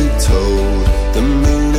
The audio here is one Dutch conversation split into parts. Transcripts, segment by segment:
the toad, the moon.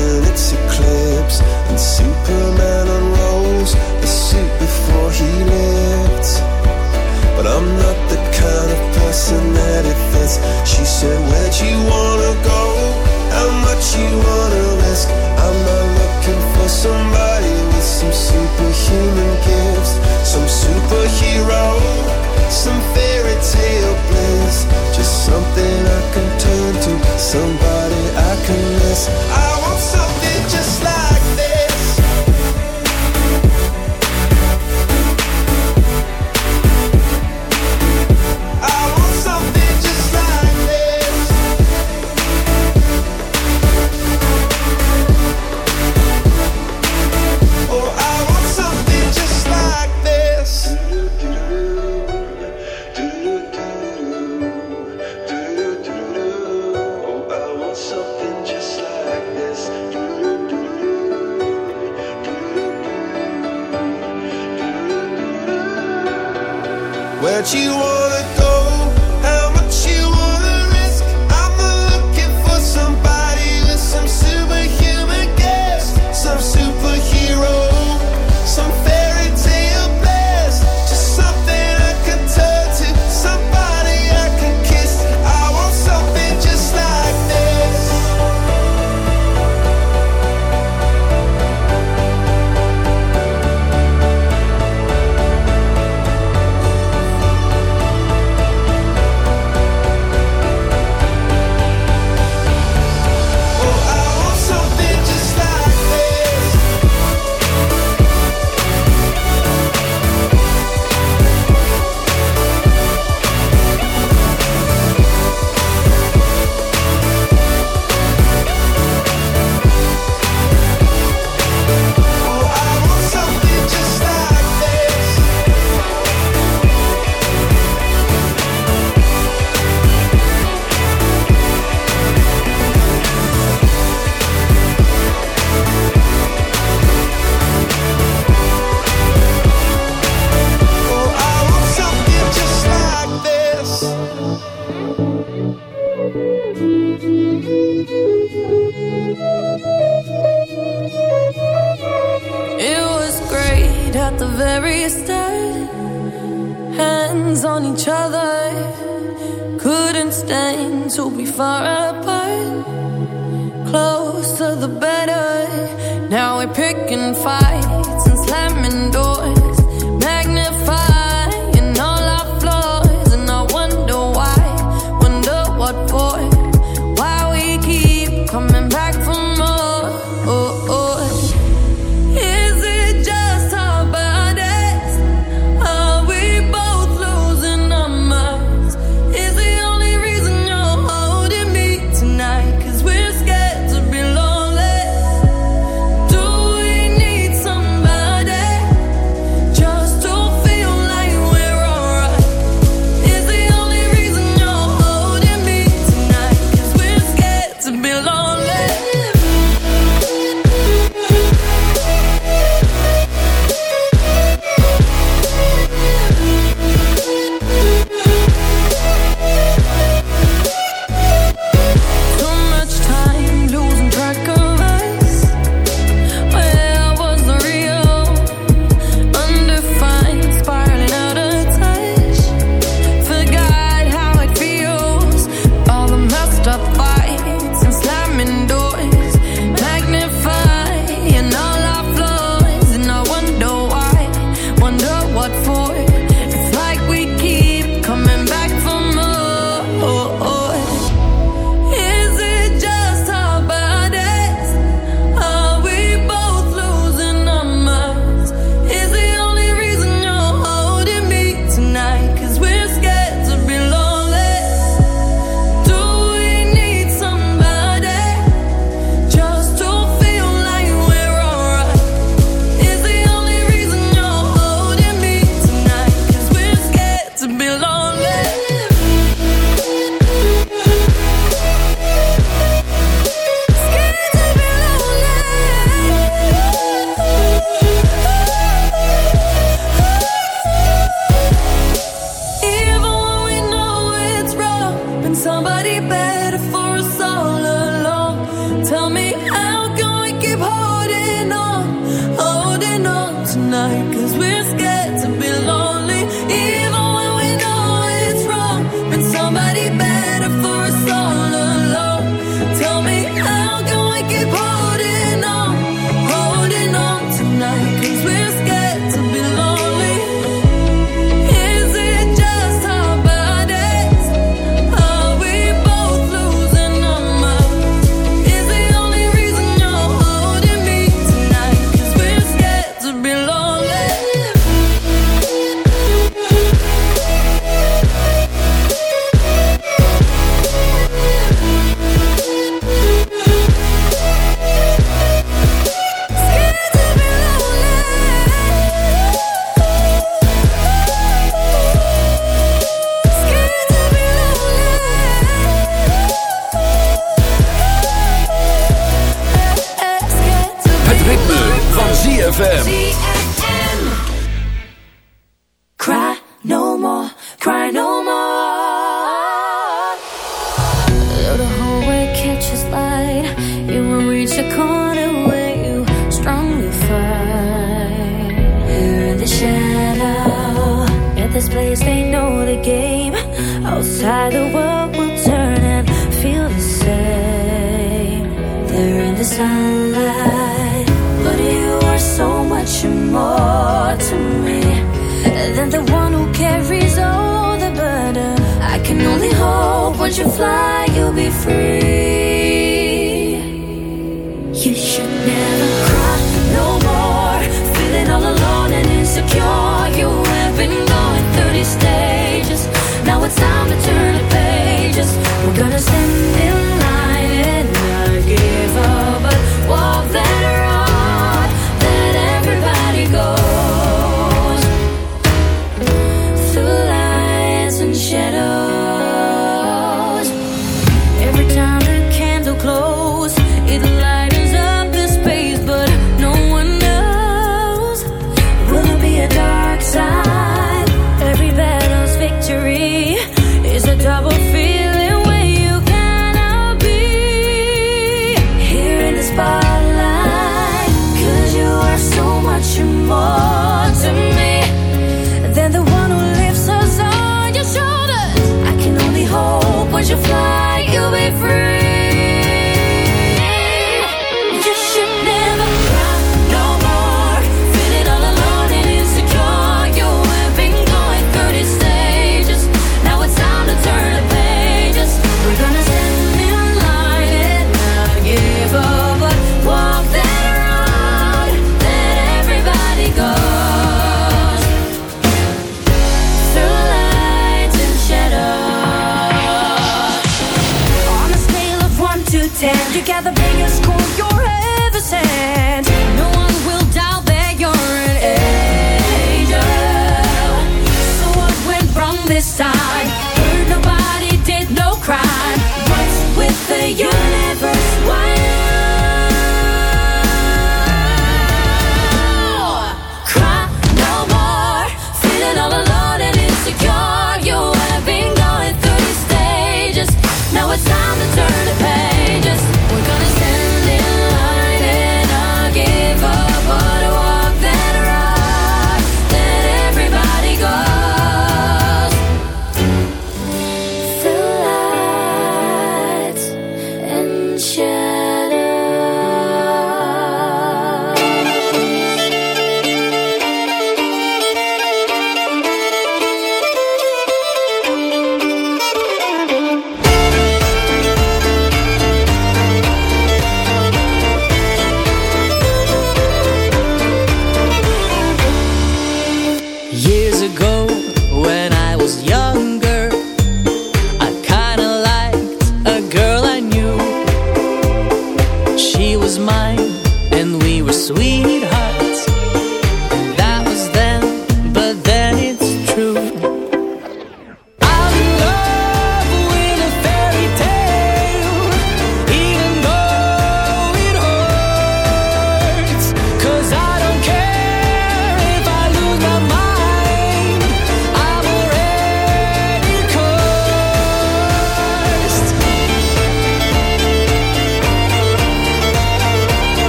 sweetheart.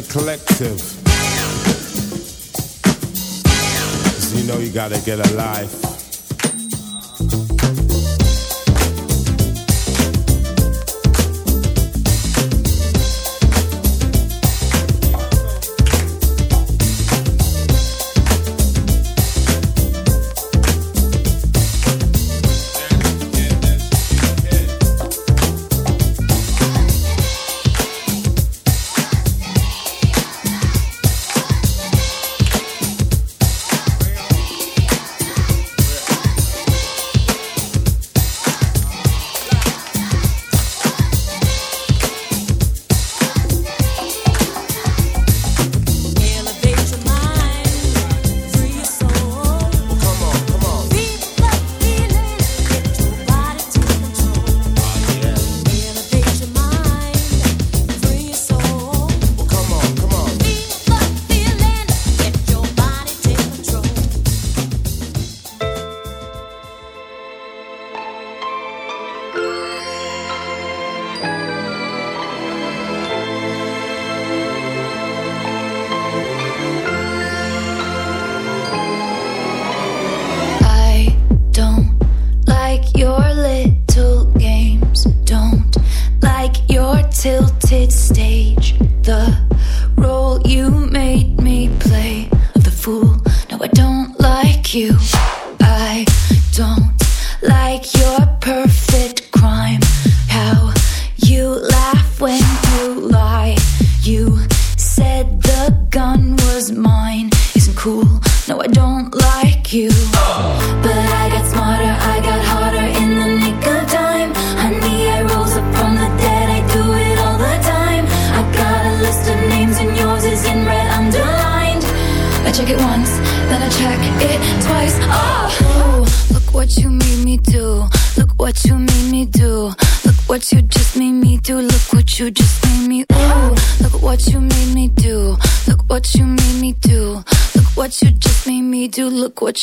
the collective. Cause you know you gotta get a life.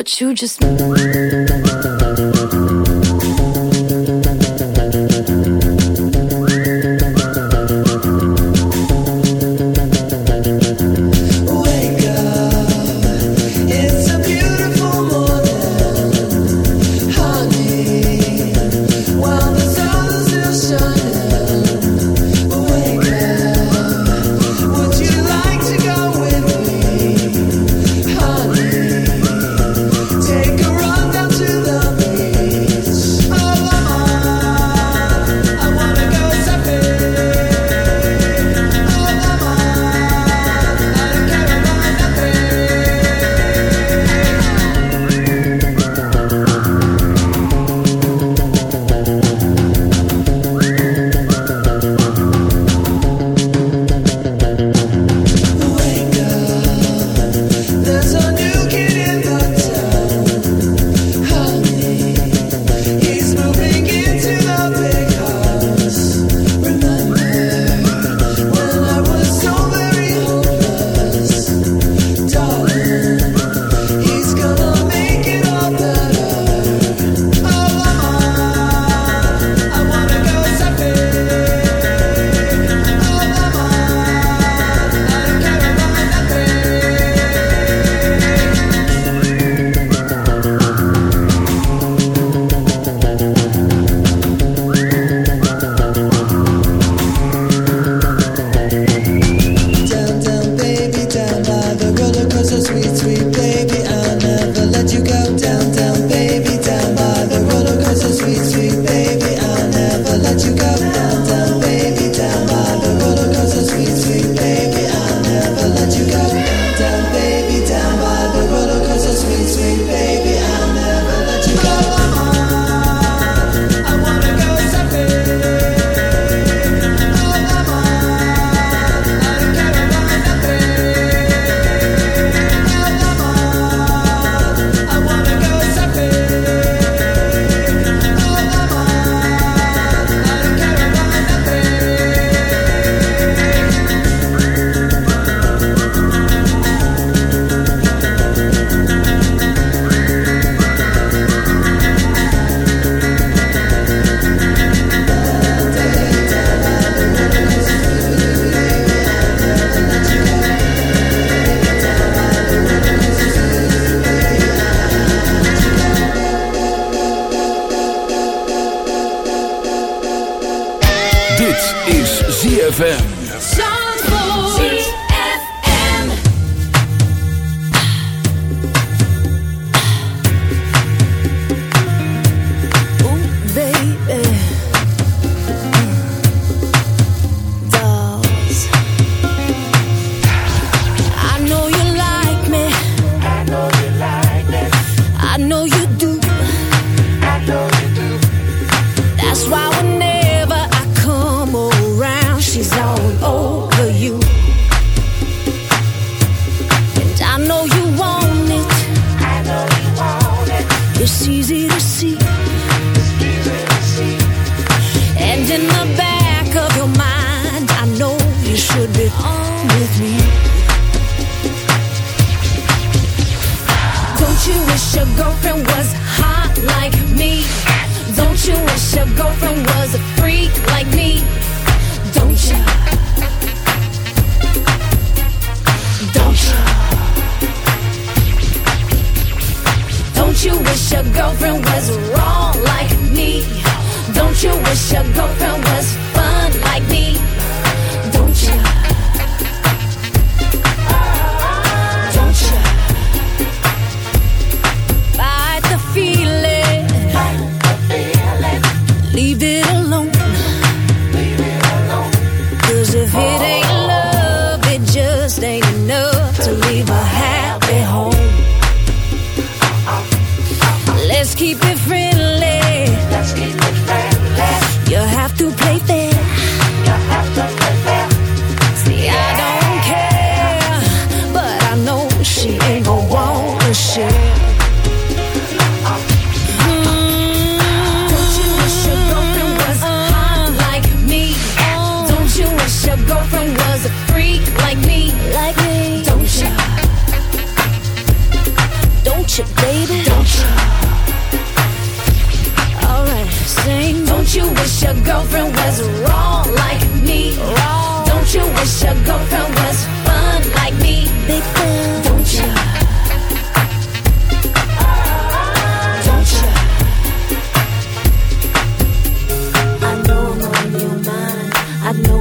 what you just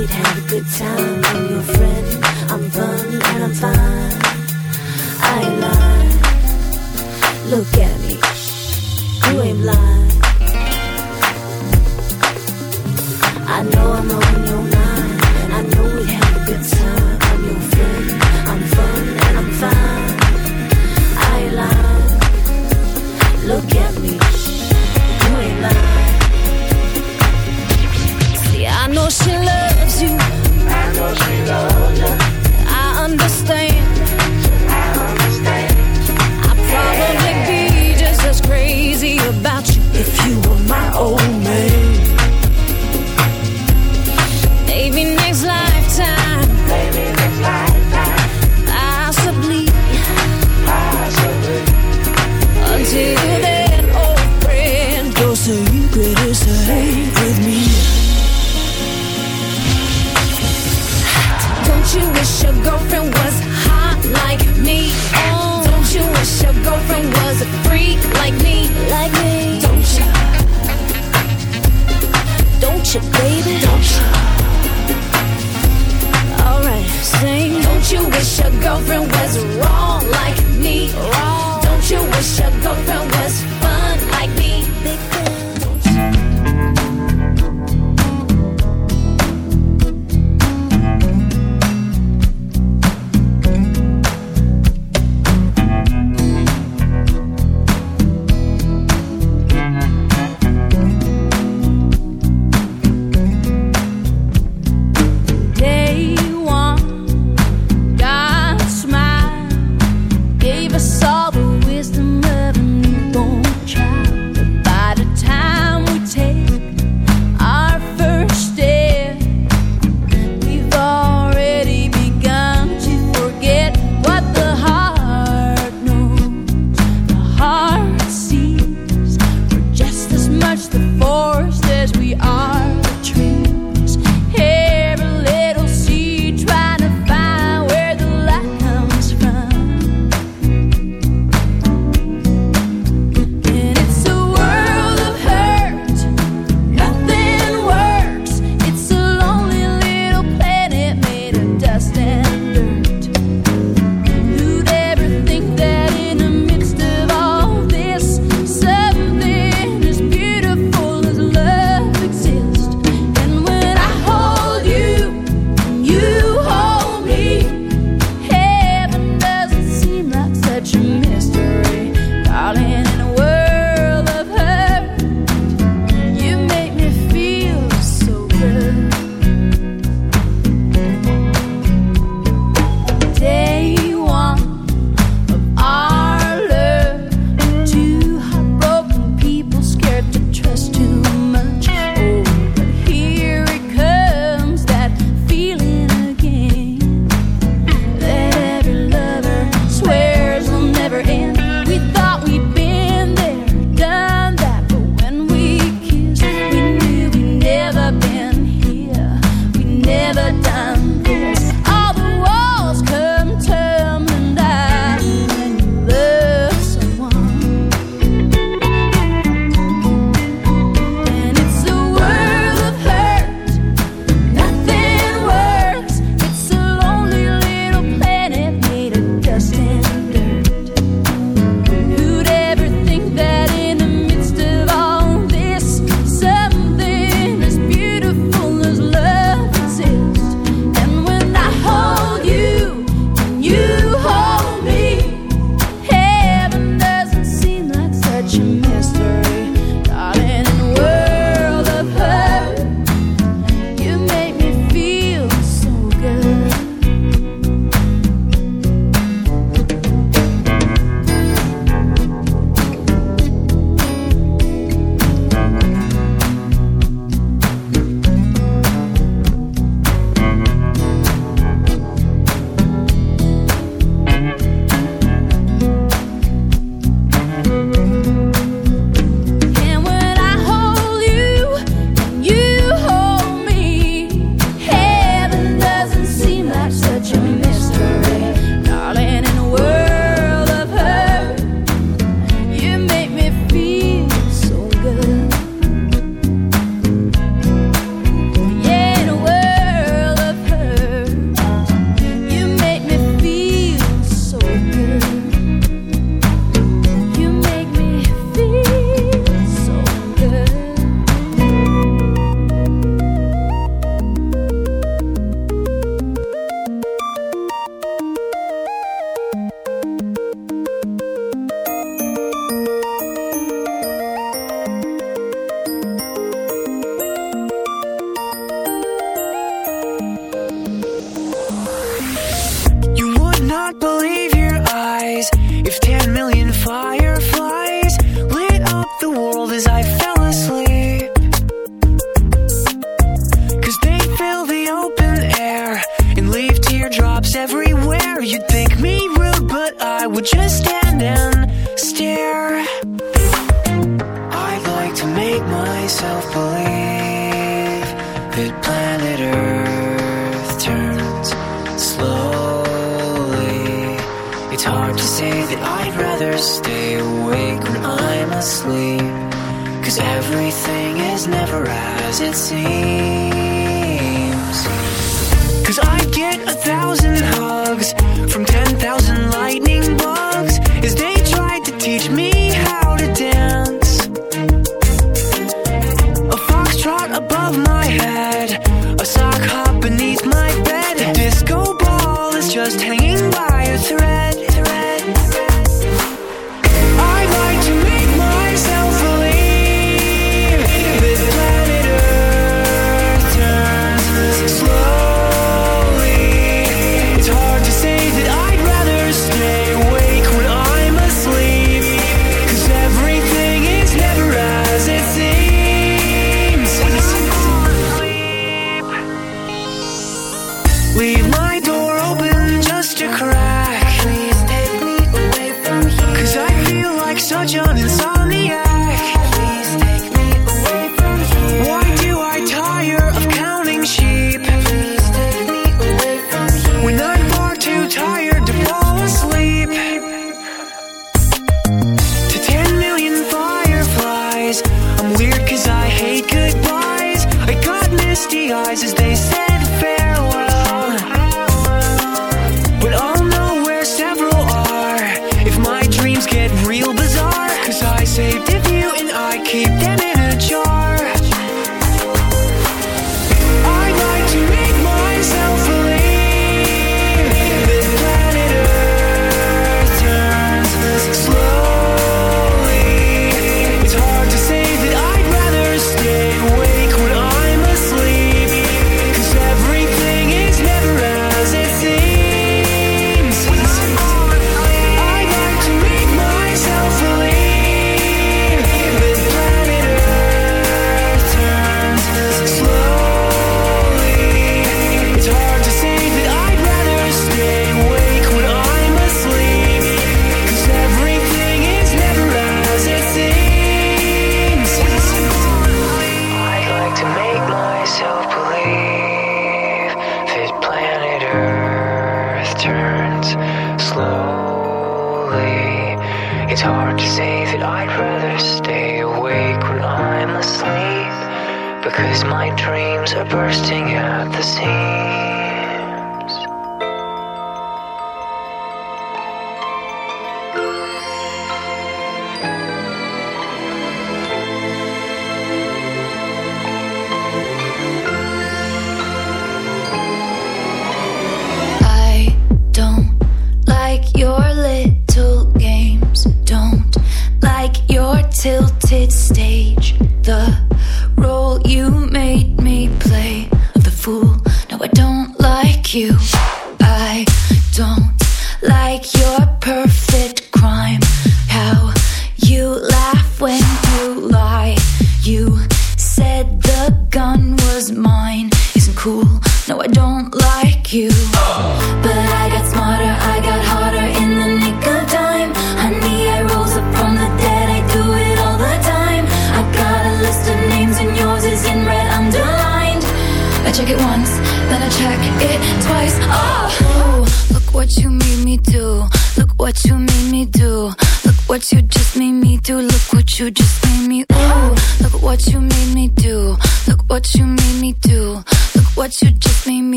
we'd have a good time. I'm your friend, I'm fun, and I'm fine. I lie. Look at All. 10 million fireflies Cause everything is never as it seems. Cause I get a thousand hugs from ten thousand eyes as they said farewell. Know where several are if my dreams get real I saved it.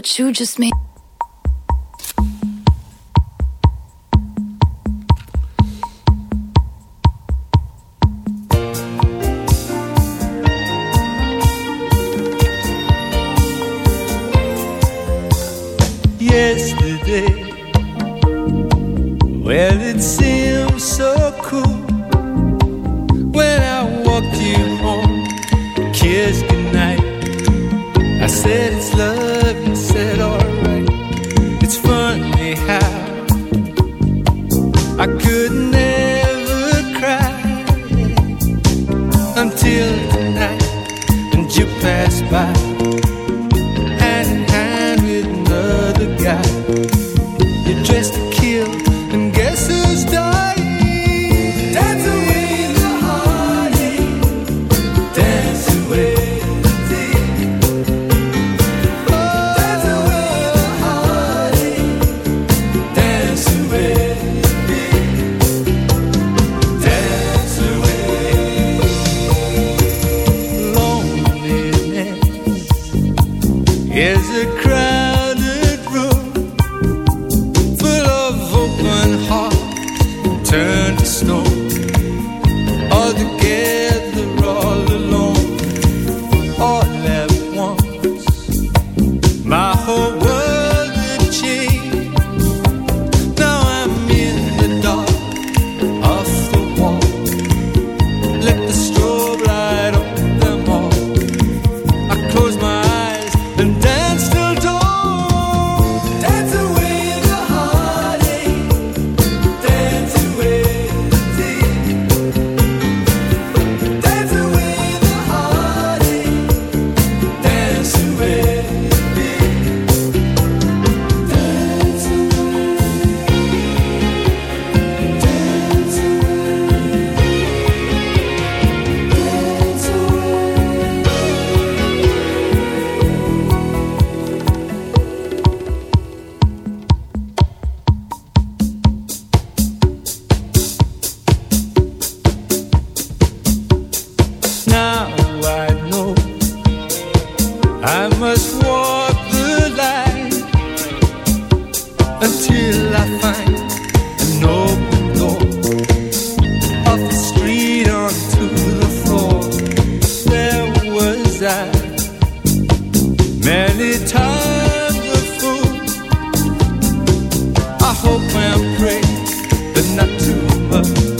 what you just made. many times a fool. I hope and pray but not too much.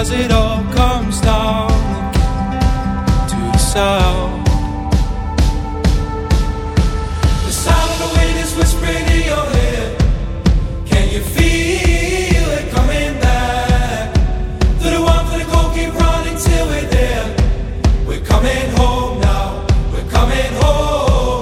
as it all comes down again to the sound. The sound of the wind is whispering in your head. Can you feel it coming back? Through the warmth of the cold, keep running till we're there. We're coming home now. We're coming home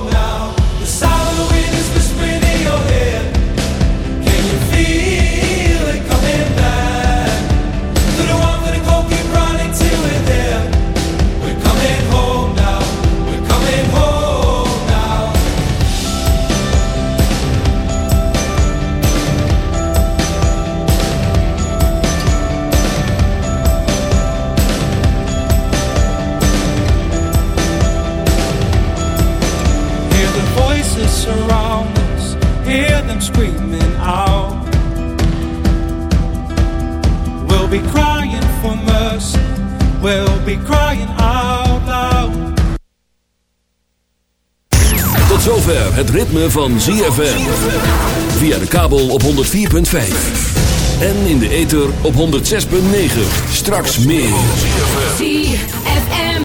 We'll be crying for mercy, we'll be crying out loud. Tot zover het ritme van ZFM. Via de kabel op 104.5. En in de ether op 106.9. Straks meer. ZFM.